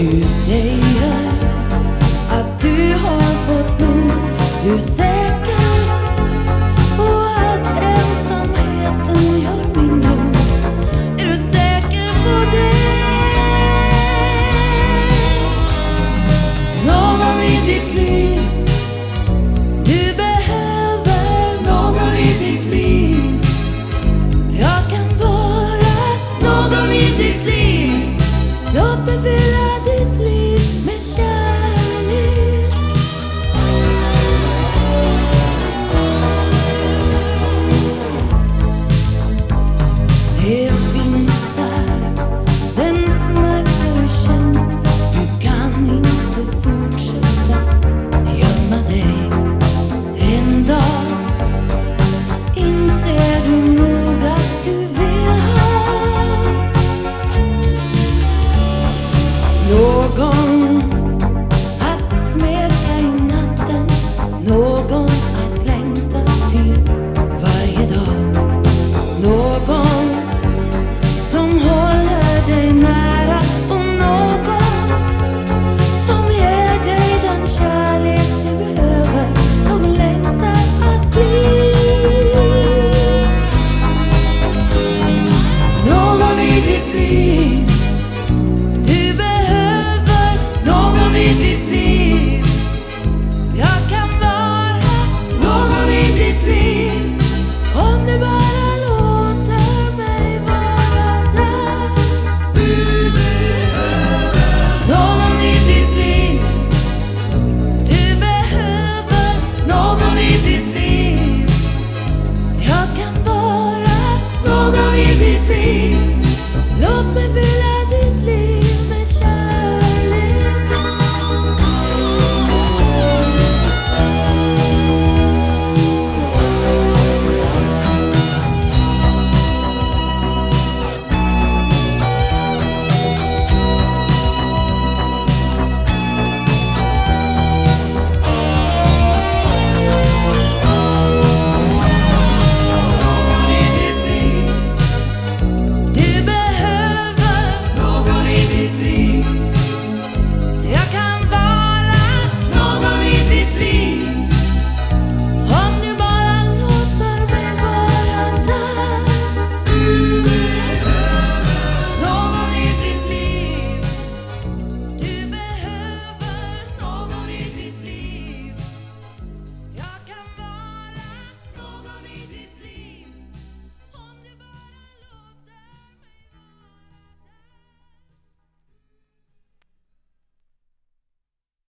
Du säger att du har fått nog. Du säger i ditt liv. Du behöver någon i ditt liv. Jag kan vara någon i ditt liv. Om du bara låter mig vara där. Du behöver någon i ditt liv. Du behöver någon i ditt liv. Jag kan vara någon i ditt liv.